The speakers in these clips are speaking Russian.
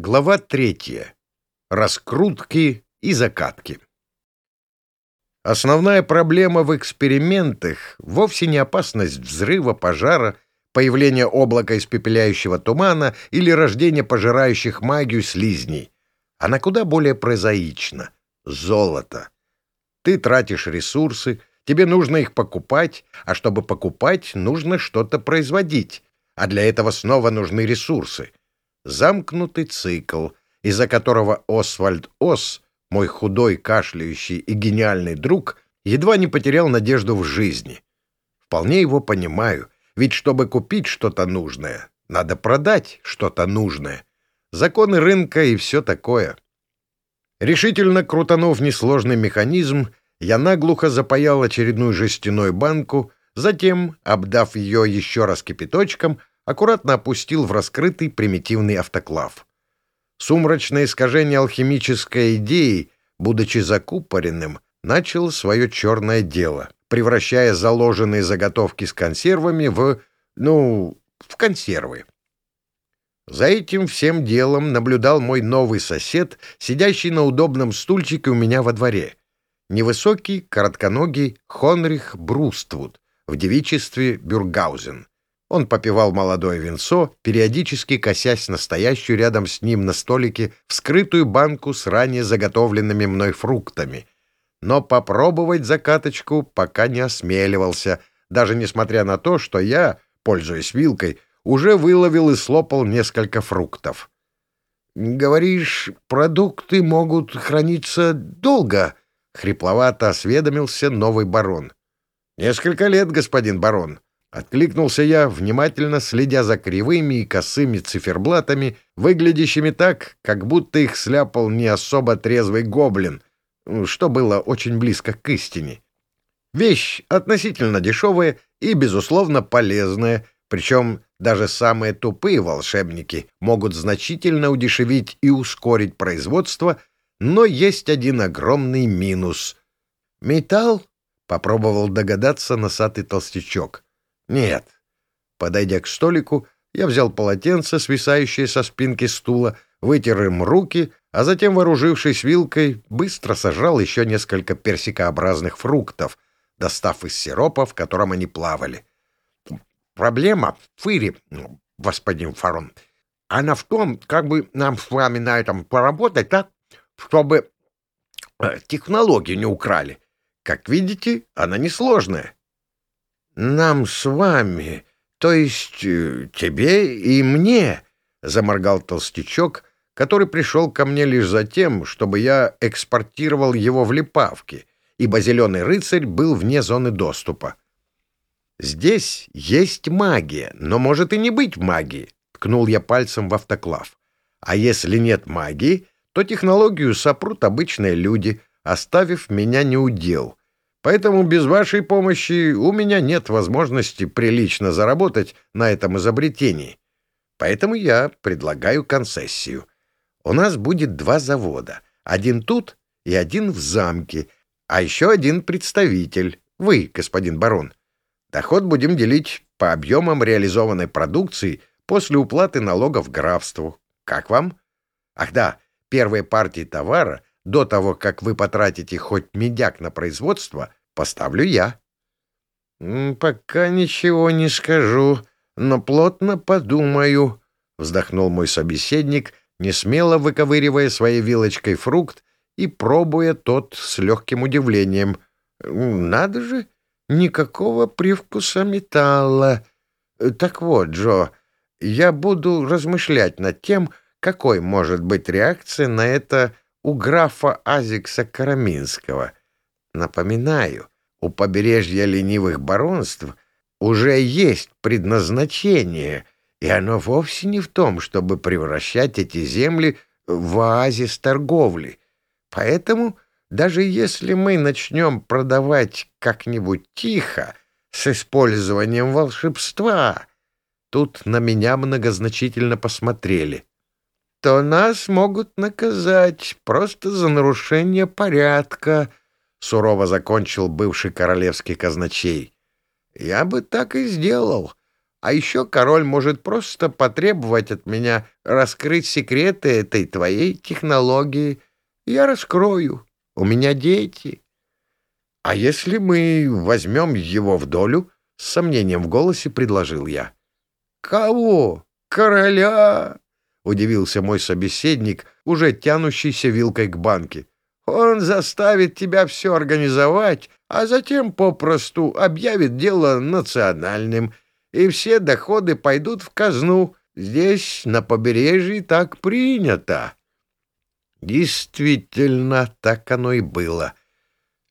Глава третья. Раскрутки и закатки. Основная проблема в экспериментах вовсе не опасность взрыва, пожара, появление облака испепеляющего тумана или рождение пожирающих магию слизней. Она куда более прозаична — золото. Ты тратишь ресурсы, тебе нужно их покупать, а чтобы покупать, нужно что-то производить, а для этого снова нужны ресурсы — замкнутый цикл, из-за которого Освальд Ос, мой худой, кашляющий и гениальный друг, едва не потерял надежду в жизни. Вполне его понимаю, ведь чтобы купить что-то нужное, надо продать что-то нужное. Законы рынка и все такое. Решительно крутанув несложный механизм, я наглухо запаял очередную жестяную банку, затем, обдав ее еще раз кипяточком, аккуратно опустил в раскрытый примитивный автоклав. Сумрачное искажение алхимической идеи, будучи закупоренным, начал свое черное дело, превращая заложенные заготовки с консервами в, ну, в консервы. За этим всем делом наблюдал мой новый сосед, сидящий на удобном стульчике у меня во дворе. Невысокий, коротконогий Хонрих Бруствуд, в девичестве Бюргаузен. Он попивал молодое винцо, периодически косясь на стоящую рядом с ним на столике вскрытую банку с ранее заготовленными мной фруктами. Но попробовать закаточку пока не осмеливался, даже несмотря на то, что я, пользуясь вилкой, уже выловил и слопал несколько фруктов. «Говоришь, продукты могут храниться долго?» — хрипловато осведомился новый барон. «Несколько лет, господин барон», Откликнулся я, внимательно следя за кривыми и косыми циферблатами, выглядящими так, как будто их сляпал не особо трезвый гоблин, что было очень близко к истине. Вещь относительно дешевая и, безусловно, полезная, причем даже самые тупые волшебники могут значительно удешевить и ускорить производство, но есть один огромный минус. «Металл?» — попробовал догадаться носатый толстячок — нет. Подойдя к столику, я взял полотенце, свисающее со спинки стула, вытер им руки, а затем, вооружившись вилкой, быстро сожрал еще несколько персикообразных фруктов, достав из сиропа, в котором они плавали. Проблема в ну, господин Фарон. Она в том, как бы нам с вами на этом поработать так, чтобы э, технологию не украли. Как видите, она несложная. «Нам с вами, то есть э, тебе и мне», — заморгал толстячок, который пришел ко мне лишь за тем, чтобы я экспортировал его в Липавке, ибо зеленый рыцарь был вне зоны доступа. «Здесь есть магия, но может и не быть магии», — ткнул я пальцем в автоклав. «А если нет магии, то технологию сопрут обычные люди, оставив меня неудел. Поэтому без вашей помощи у меня нет возможности прилично заработать на этом изобретении. Поэтому я предлагаю концессию. У нас будет два завода. Один тут и один в замке, а еще один представитель. Вы, господин барон. Доход будем делить по объемам реализованной продукции после уплаты налогов графству. Как вам? Ах да, первые партии товара до того, как вы потратите хоть медяк на производство, поставлю я. — Пока ничего не скажу, но плотно подумаю, — вздохнул мой собеседник, несмело выковыривая своей вилочкой фрукт и пробуя тот с легким удивлением. — Надо же, никакого привкуса металла. Так вот, Джо, я буду размышлять над тем, какой может быть реакция на это у графа Азикса Караминского. Напоминаю, у побережья ленивых баронств уже есть предназначение, и оно вовсе не в том, чтобы превращать эти земли в оазис торговли. Поэтому, даже если мы начнем продавать как-нибудь тихо, с использованием волшебства, тут на меня многозначительно посмотрели то нас могут наказать просто за нарушение порядка, — сурово закончил бывший королевский казначей. — Я бы так и сделал. А еще король может просто потребовать от меня раскрыть секреты этой твоей технологии. Я раскрою. У меня дети. А если мы возьмем его в долю? С сомнением в голосе предложил я. Кого? Короля? Удивился мой собеседник, уже тянущийся вилкой к банке. Он заставит тебя все организовать, а затем попросту объявит дело национальным — и все доходы пойдут в казну. Здесь, на побережье, так принято. Действительно, так оно и было.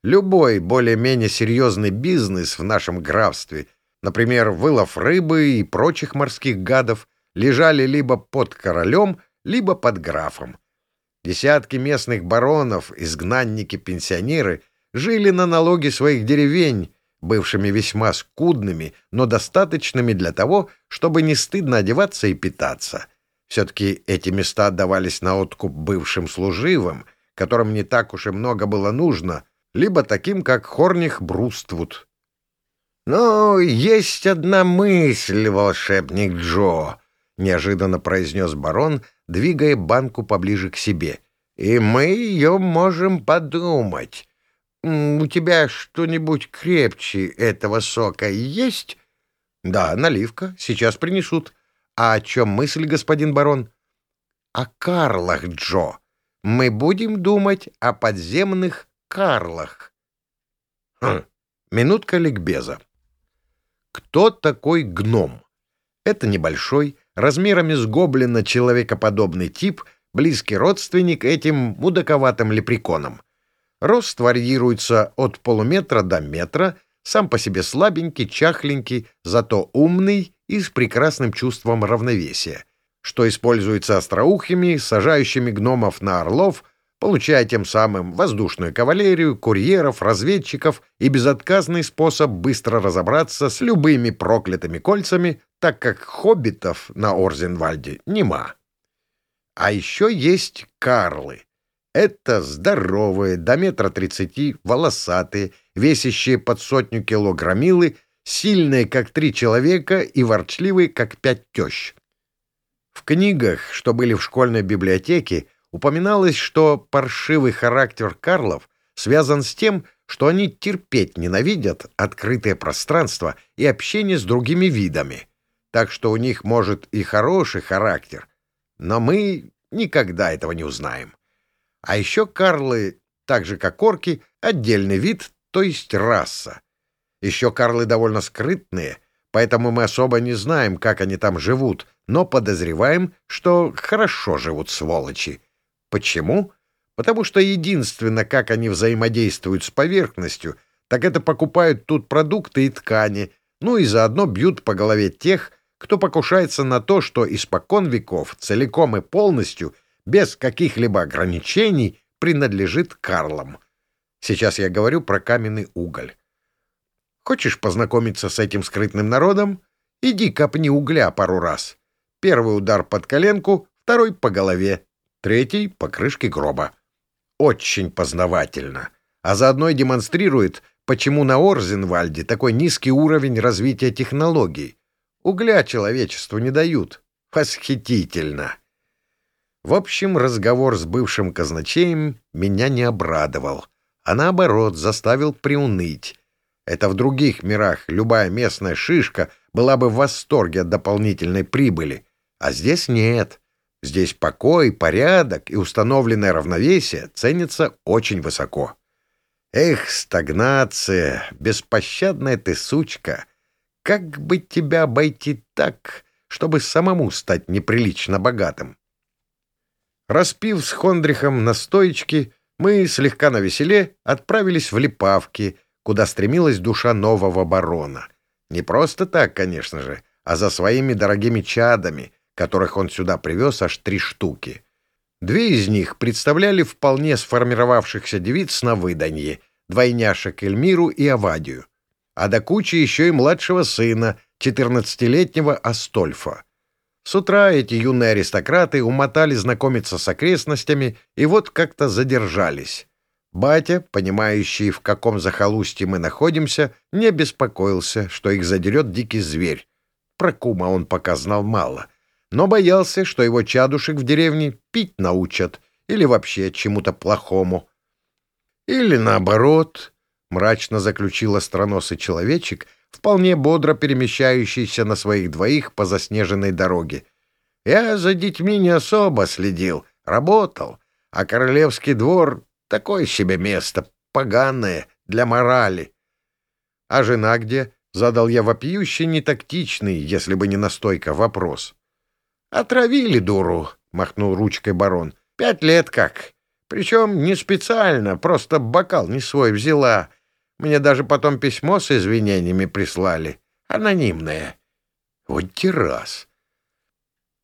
Любой более-менее серьезный бизнес в нашем графстве, например, вылов рыбы и прочих морских гадов, лежали либо под королем, либо под графом. Десятки местных баронов, изгнанники-пенсионеры, жили на налоги своих деревень, бывшими весьма скудными, но достаточными для того, чтобы не стыдно одеваться и питаться. Все-таки эти места отдавались на откуп бывшим служивым, которым не так уж и много было нужно, либо таким, как Хорних Бруствуд. «Но есть одна мысль, волшебник Джо», — неожиданно произнес барон, двигая банку поближе к себе. «И мы ее можем подумать. «У тебя что-нибудь крепче этого сока есть?» «Да, наливка. Сейчас принесут. А о чем мысль, господин барон?» «О карлах, Джо. Мы будем думать о подземных карлах». Хм. Минутка ликбеза. Кто такой гном? Это небольшой, размерами с гоблина человекоподобный тип, близкий родственник этим мудаковатым лепреконам. Рост варьируется от полуметра до метра, сам по себе слабенький, чахленький, зато умный и с прекрасным чувством равновесия, что используется остроухими, сажающими гномов на орлов, получая тем самым воздушную кавалерию, курьеров, разведчиков и безотказный способ быстро разобраться с любыми проклятыми кольцами, так как хоббитов на Орзенвальде нема. А еще есть карлы — это здоровые, до метра тридцати, волосатые, весящие под сотню килограммилы, сильные, как три человека, и ворчливые, как пять тещ. В книгах, что были в школьной библиотеке, упоминалось, что паршивый характер Карлов связан с тем, что они терпеть ненавидят открытое пространство и общение с другими видами. Так что у них может и хороший характер, но мы никогда этого не узнаем. А еще карлы, так же как орки, отдельный вид, то есть раса. Еще карлы довольно скрытные, поэтому мы особо не знаем, как они там живут, но подозреваем, что хорошо живут сволочи. Почему? Потому что единственно, как они взаимодействуют с поверхностью, так это покупают тут продукты и ткани, ну и заодно бьют по голове тех, кто покушается на то, что испокон веков целиком и полностью — без каких-либо ограничений принадлежит Карлам. Сейчас я говорю про каменный уголь. Хочешь познакомиться с этим скрытным народом? Иди копни угля пару раз. Первый удар под коленку, второй по голове, третий по крышке гроба. Очень познавательно. А заодно и демонстрирует, почему на Орзенвальде такой низкий уровень развития технологий. Угля человечеству не дают. Восхитительно. В общем, разговор с бывшим казначеем меня не обрадовал, а наоборот заставил приуныть. Это в других мирах любая местная шишка была бы в восторге от дополнительной прибыли, а здесь нет. Здесь покой, порядок и установленное равновесие ценятся очень высоко. Эх, стагнация, беспощадная ты сучка! Как бы тебя обойти так, чтобы самому стать неприлично богатым? Распив с Хондрихом на стоечке, мы, слегка навеселе, отправились в Липавки, куда стремилась душа нового барона. Не просто так, конечно же, а за своими дорогими чадами, которых он сюда привез аж три штуки. Две из них представляли вполне сформировавшихся девиц на выданье, двойняшек Эльмиру и Авадию, а до кучи еще и младшего сына, 14-летнего Астольфа. С утра эти юные аристократы умотали знакомиться с окрестностями и вот как-то задержались. Батя, понимающий, в каком захолустье мы находимся, не беспокоился, что их задерет дикий зверь. Про кума он пока знал мало, но боялся, что его чадушек в деревне пить научат или вообще чему-то плохому. Или наоборот, мрачно заключил остроносый человечек, вполне бодро перемещающийся на своих двоих по заснеженной дороге. Я за детьми не особо следил, работал, а королевский двор — такое себе место, поганое, для морали. — А жена где? — задал я вопиющий, нетактичный, если бы не настойка, вопрос. — Отравили дуру, — махнул ручкой барон. — Пять лет как. Причем не специально, просто бокал не свой взяла. Мне даже потом письмо с извинениями прислали. Анонимное. Вот террас.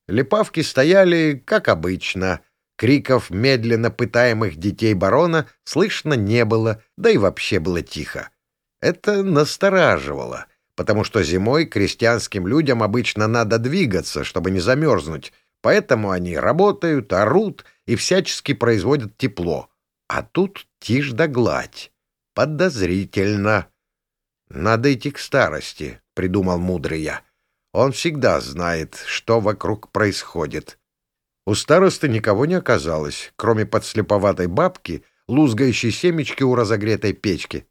Лепавки стояли, как обычно. Криков медленно пытаемых детей барона слышно не было, да и вообще было тихо. Это настораживало, потому что зимой крестьянским людям обычно надо двигаться, чтобы не замерзнуть, поэтому они работают, орут и всячески производят тепло. А тут тишь да гладь. Подозрительно. Надо идти к старости, — придумал мудрый я. Он всегда знает, что вокруг происходит. У старосты никого не оказалось, кроме подслеповатой бабки, лузгающей семечки у разогретой печки.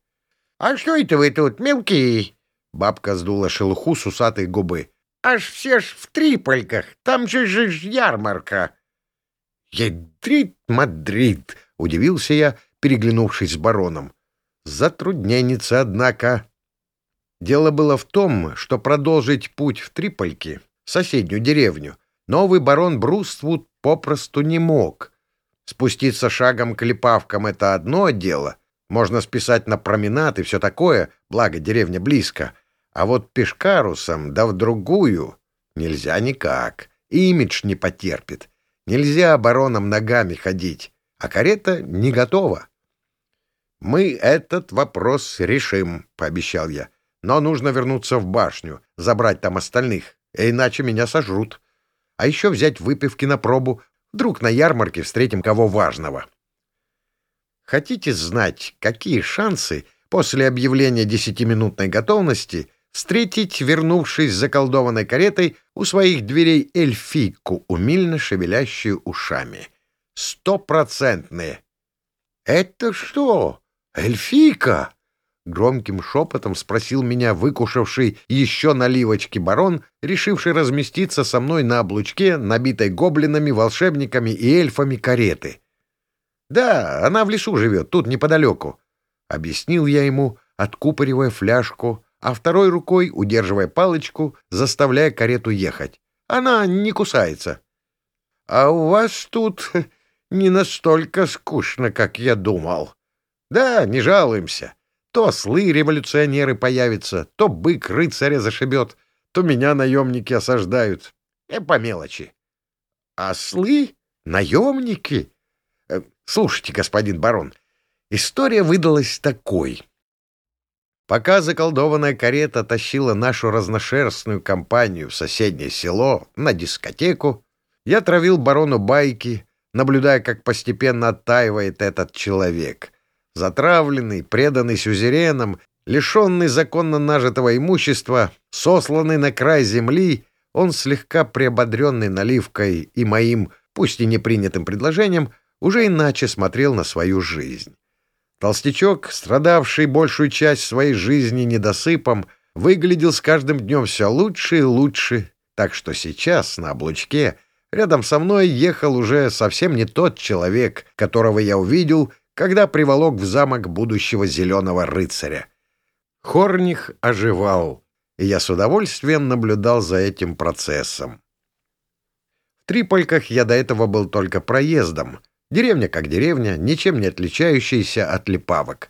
«А что это вы тут, мелкие?» Бабка сдула шелуху с усатой губы. «Аж все ж в трипальках, там же же ярмарка!» «Ядрит Мадрид!» — удивился я, переглянувшись с бароном. «Затрудненница, однако!» Дело было в том, что продолжить путь в Трипольки, соседнюю деревню, новый барон Бруствуд попросту не мог. Спуститься шагом к липавкам — это одно дело, можно списать на променад и все такое, благо деревня близко. А вот пешкарусом, да в другую, нельзя никак. Имидж не потерпит. Нельзя обороном ногами ходить, а карета не готова. «Мы этот вопрос решим», — пообещал я. «Но нужно вернуться в башню, забрать там остальных, иначе меня сожрут. А еще взять выпивки на пробу. Вдруг на ярмарке встретим кого важного». Хотите знать, какие шансы после объявления десятиминутной готовности встретить, вернувшись за колдованной каретой, у своих дверей эльфийку, умильно шевелящую ушами? Стопроцентные. «Это что, эльфийка?» Громким шепотом спросил меня выкушавший еще наливочки барон, решивший разместиться со мной на облучке, набитой гоблинами, волшебниками и эльфами кареты. «Да, она в лесу живет, тут неподалеку», — объяснил я ему, откупоривая фляжку, а второй рукой, удерживая палочку, заставляя карету ехать. «Она не кусается». «А у вас тут не настолько скучно, как я думал». «Да, не жалуемся. То ослы революционеры появятся, то бык рыцаря зашибет, то меня наемники осаждают. И по мелочи». «Ослы? Наемники?» Э, слушайте, господин барон, история выдалась такой. Пока заколдованная карета тащила нашу разношерстную компанию в соседнее село на дискотеку, я травил барону байки, наблюдая, как постепенно оттаивает этот человек. Затравленный, преданный сюзереном, лишенный законно нажитого имущества, сосланный на край земли, он слегка приободренный наливкой и моим, пусть и непринятым предложением, уже иначе смотрел на свою жизнь. Толстячок, страдавший большую часть своей жизни недосыпом, выглядел с каждым днем все лучше и лучше, так что сейчас на облучке рядом со мной ехал уже совсем не тот человек, которого я увидел, когда приволок в замок будущего зеленого рыцаря. Хорних оживал, и я с удовольствием наблюдал за этим процессом. В Трипольках я до этого был только проездом — Деревня как деревня, ничем не отличающаяся от Липавок.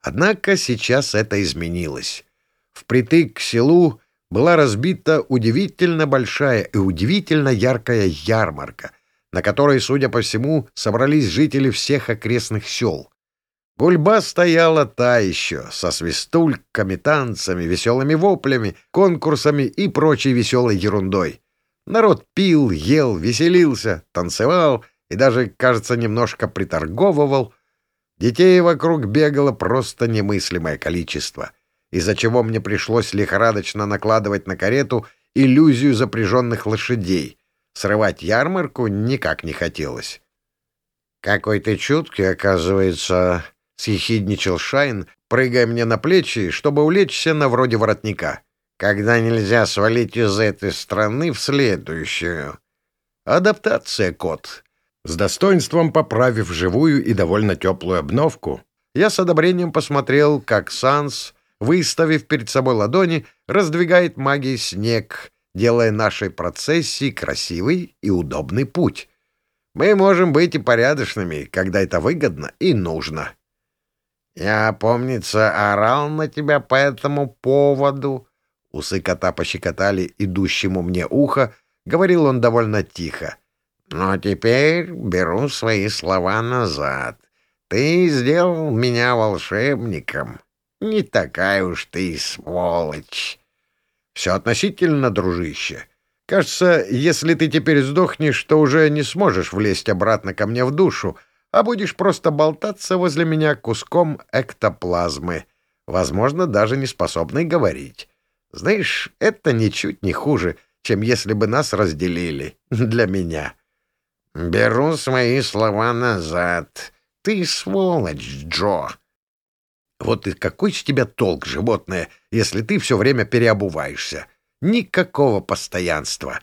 Однако сейчас это изменилось. Впритык к селу была разбита удивительно большая и удивительно яркая ярмарка, на которой, судя по всему, собрались жители всех окрестных сел. Гульба стояла та еще, со свистульками, танцами, веселыми воплями, конкурсами и прочей веселой ерундой. Народ пил, ел, веселился, танцевал — и даже, кажется, немножко приторговывал. Детей вокруг бегало просто немыслимое количество, из-за чего мне пришлось лихорадочно накладывать на карету иллюзию запряженных лошадей. Срывать ярмарку никак не хотелось. «Какой ты чуткий, оказывается», — съехидничал Шайн, прыгая мне на плечи, чтобы улечься на вроде воротника. «Когда нельзя свалить из этой страны в следующую». «Адаптация, кот». С достоинством поправив живую и довольно теплую обновку, я с одобрением посмотрел, как Санс, выставив перед собой ладони, раздвигает магией снег, делая нашей процессии красивый и удобный путь. Мы можем быть и порядочными, когда это выгодно и нужно. Я, помнится, орал на тебя по этому поводу. Усы кота пощекотали идущему мне ухо, говорил он довольно тихо. Но теперь беру свои слова назад. Ты сделал меня волшебником. Не такая уж ты сволочь. Все относительно, дружище. Кажется, если ты теперь сдохнешь, то уже не сможешь влезть обратно ко мне в душу, а будешь просто болтаться возле меня куском эктоплазмы, возможно, даже не способный говорить. Знаешь, это ничуть не хуже, чем если бы нас разделили. Для меня. Беру свои слова назад. Ты сволочь, Джо. Вот и какой с тебя толк, животное, если ты все время переобуваешься? — Никакого постоянства.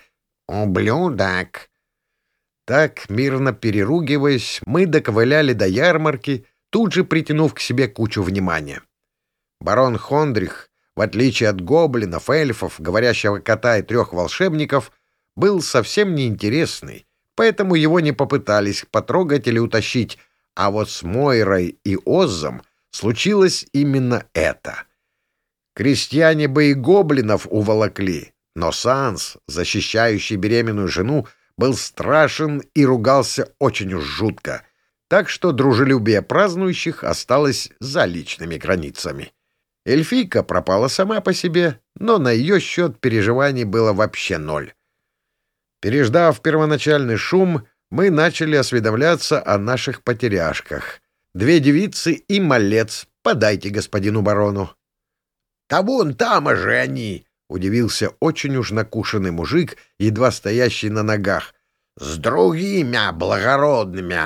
Ублюдок. Так, мирно переругиваясь, мы доковыляли до ярмарки, тут же притянув к себе кучу внимания. Барон Хондрих, в отличие от гоблинов, эльфов, говорящего кота и трех волшебников, был совсем неинтересный, поэтому его не попытались потрогать или утащить, а вот с Мойрой и Оззом случилось именно это — Крестьяне бы и гоблинов уволокли, но Санс, защищающий беременную жену, был страшен и ругался очень уж жутко, так что дружелюбие празднующих осталось за личными границами. Эльфийка пропала сама по себе, но на ее счет переживаний было вообще ноль. Переждав первоначальный шум, мы начали осведомляться о наших потеряшках. Две девицы и малец подайте господину барону. Да вон там же они! — удивился очень уж накушенный мужик, едва стоящий на ногах. — С другими благородными!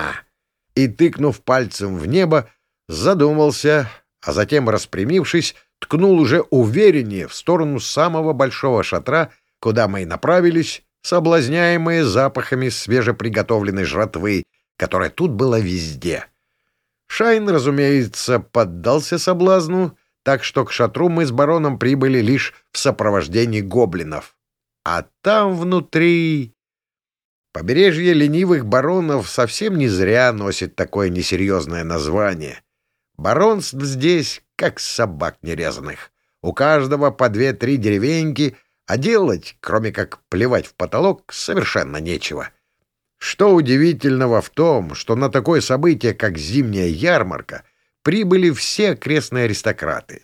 И, тыкнув пальцем в небо, задумался, а затем, распрямившись, ткнул уже увереннее в сторону самого большого шатра, куда мы и направились, соблазняемые запахами свежеприготовленной жратвы, которая тут была везде. Шайн, разумеется, поддался соблазну так что к шатру мы с бароном прибыли лишь в сопровождении гоблинов. А там внутри... Побережье ленивых баронов совсем не зря носит такое несерьезное название. Баронств здесь как собак нерезанных. У каждого по две-три деревеньки, а делать, кроме как плевать в потолок, совершенно нечего. Что удивительного в том, что на такое событие, как зимняя ярмарка, прибыли все окрестные аристократы.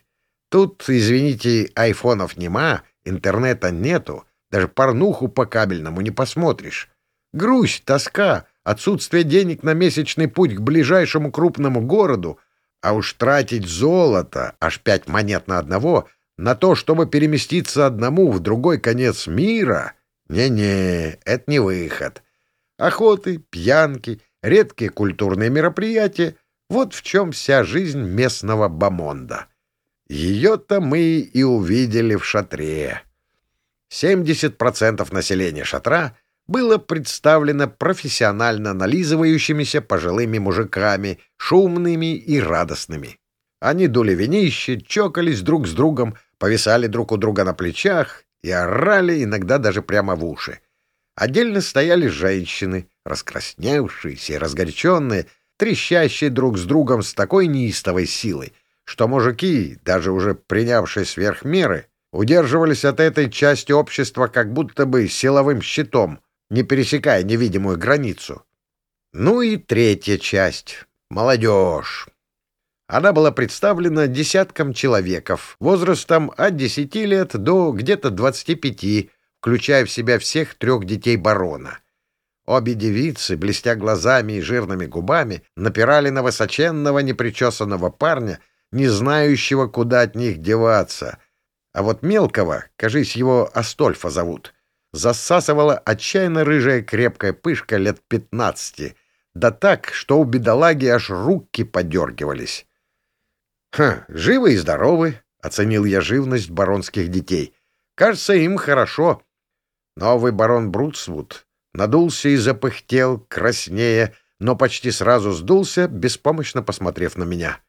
Тут, извините, айфонов нема, интернета нету, даже порнуху по кабельному не посмотришь. Грусть, тоска, отсутствие денег на месячный путь к ближайшему крупному городу, а уж тратить золото, аж пять монет на одного, на то, чтобы переместиться одному в другой конец мира, не-не, это не выход. Охоты, пьянки, редкие культурные мероприятия — вот в чем вся жизнь местного бомонда. Ее-то мы и увидели в шатре. 70% населения шатра было представлено профессионально нализывающимися пожилыми мужиками, шумными и радостными. Они дули винище, чокались друг с другом, повисали друг у друга на плечах и орали иногда даже прямо в уши. Отдельно стояли женщины, раскрасневшиеся и разгоряченные, трещащие друг с другом с такой неистовой силой, что мужики, даже уже принявшие сверх меры, удерживались от этой части общества как будто бы силовым щитом, не пересекая невидимую границу. Ну и третья часть — молодежь. Она была представлена десятком человеков, возрастом от 10 лет до где-то 25, включая в себя всех трех детей барона — Обе девицы, блестя глазами и жирными губами, напирали на высоченного непричесанного парня, не знающего, куда от них деваться. А вот мелкого, кажись, его Астольфа зовут, засасывала отчаянно рыжая крепкая пышка лет пятнадцати, да так, что у бедолаги аж руки подергивались. «Ха, живы и здоровы», — оценил я живность баронских детей. «Кажется, им хорошо». Новый барон Брутсвуд надулся и запыхтел, краснее, но почти сразу сдулся, беспомощно посмотрев на меня.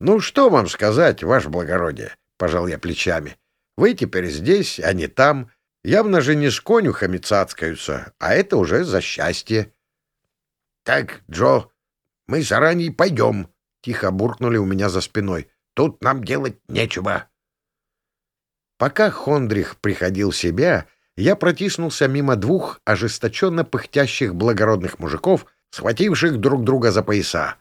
«Ну, что вам сказать, ваше благородие?» — пожал я плечами. «Вы теперь здесь, а не там. Явно же не с конюхами цацкаются, а это уже за счастье». «Так, Джо, мы заранее пойдем», — тихо буркнули у меня за спиной. «Тут нам делать нечего». Пока Хондрих приходил в себя, я протиснулся мимо двух ожесточенно пыхтящих благородных мужиков, схвативших друг друга за пояса.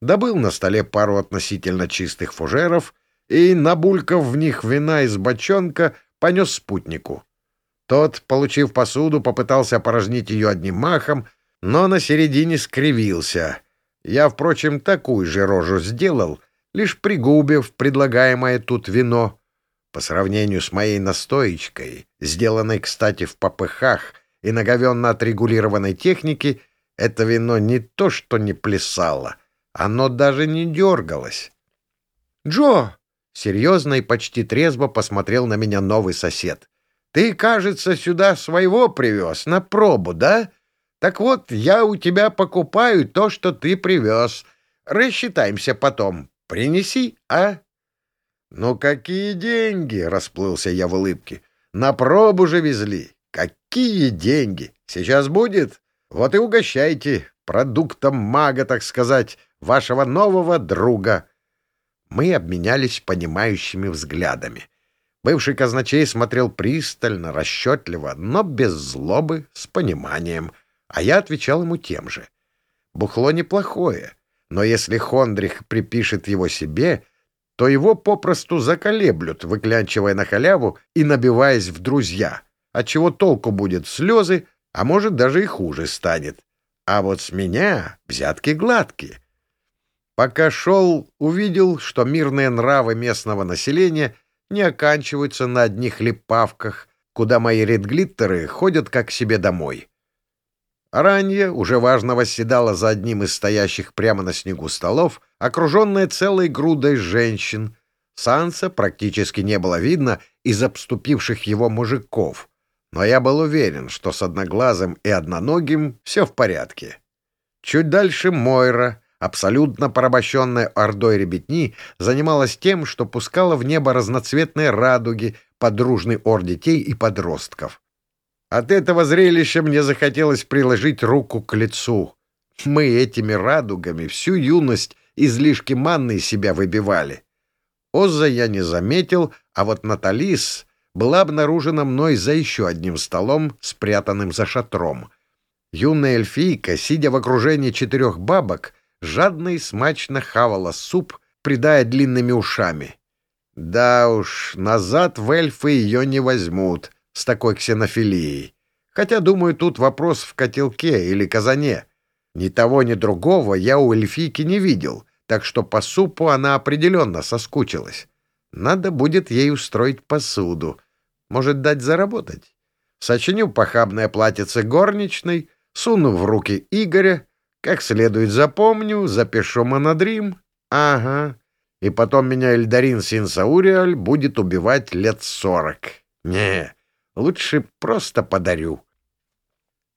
Добыл на столе пару относительно чистых фужеров и, набулькав в них вина из бочонка, понес спутнику. Тот, получив посуду, попытался опорожнить ее одним махом, но на середине скривился. Я, впрочем, такую же рожу сделал, лишь пригубив предлагаемое тут вино. По сравнению с моей настоечкой, сделанной, кстати, в попыхах и наговенно отрегулированной технике, это вино не то что не плясало, оно даже не дергалось. «Джо!» — серьезно и почти трезво посмотрел на меня новый сосед. «Ты, кажется, сюда своего привез на пробу, да? Так вот, я у тебя покупаю то, что ты привез. Рассчитаемся потом. Принеси, а?» «Ну какие деньги?» — расплылся я в улыбке. «На пробу же везли. Какие деньги? Сейчас будет? Вот и угощайте продуктом мага, так сказать, вашего нового друга». Мы обменялись понимающими взглядами. Бывший казначей смотрел пристально, расчетливо, но без злобы, с пониманием, а я отвечал ему тем же. Бухло неплохое, но если Хондрих припишет его себе, то его попросту заколеблют, выклянчивая на халяву и набиваясь в друзья, отчего толку будет слезы, а может даже и хуже станет. А вот с меня взятки гладкие. Пока шел, увидел, что мирные нравы местного населения не оканчиваются на одних липавках, куда мои редглиттеры ходят как себе домой. Ранье уже важно восседала за одним из стоящих прямо на снегу столов, окруженная целой грудой женщин. Санса практически не было видно из обступивших его мужиков, но я был уверен, что с одноглазым и одноногим все в порядке. Чуть дальше Мойра, абсолютно порабощенная ордой ребятни, занималась тем, что пускала в небо разноцветные радуги под дружный ор детей и подростков. От этого зрелища мне захотелось приложить руку к лицу. Мы этими радугами всю юность излишки манны себя выбивали. Оза я не заметил, а вот Наталис была обнаружена мной за еще одним столом, спрятанным за шатром. Юная эльфийка, сидя в окружении четырех бабок, жадно и смачно хавала суп, придая длинными ушами. Да уж, назад в эльфы ее не возьмут с такой ксенофилией. Хотя, думаю, тут вопрос в котелке или казане. Ни того, ни другого я у эльфийки не видел, так что по супу она определенно соскучилась. Надо будет ей устроить посуду. Может, дать заработать. Сочиню похабное платьице горничной, суну в руки Игоря, как следует запомню, запишу монодрим. Ага. И потом меня Эльдарин Синсауриаль будет убивать лет сорок. Не, лучше просто подарю.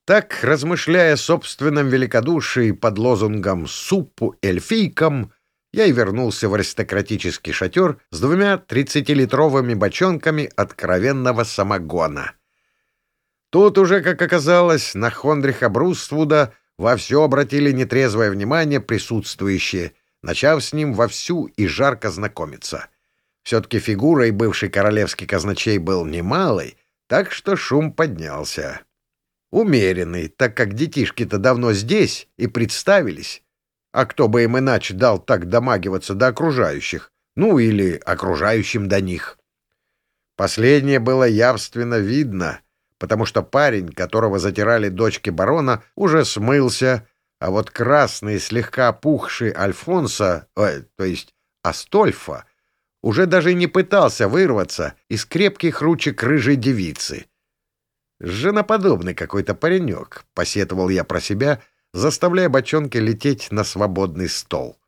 Так, размышляя о собственном великодушии под лозунгом «супу эльфийкам», я и вернулся в аристократический шатер с двумя тридцатилитровыми бочонками откровенного самогона. Тут уже, как оказалось, на Хондриха Бруствуда во все обратили нетрезвое внимание присутствующие, начав с ним вовсю и жарко знакомиться. Все-таки фигурой бывший королевский казначей был немалый, так что шум поднялся. Умеренный, так как детишки-то давно здесь и представились. А кто бы им иначе дал так домагиваться до окружающих? Ну, или окружающим до них. Последнее было явственно видно, потому что парень, которого затирали дочки барона, уже смылся, а вот красный, слегка опухший Альфонса, э, то есть Астольфа, уже даже не пытался вырваться из крепких ручек рыжей девицы. «Женоподобный какой-то паренек», — посетовал я про себя, заставляя бочонки лететь на свободный стол.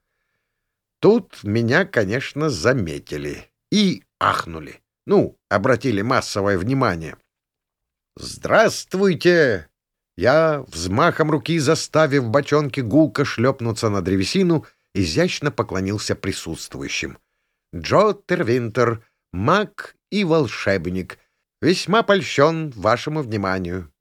Тут меня, конечно, заметили и ахнули. Ну, обратили массовое внимание. «Здравствуйте!» Я, взмахом руки заставив бочонки гулко шлепнуться на древесину, изящно поклонился присутствующим. Джо Тервинтер, маг и волшебник. Весьма польщен вашему вниманию.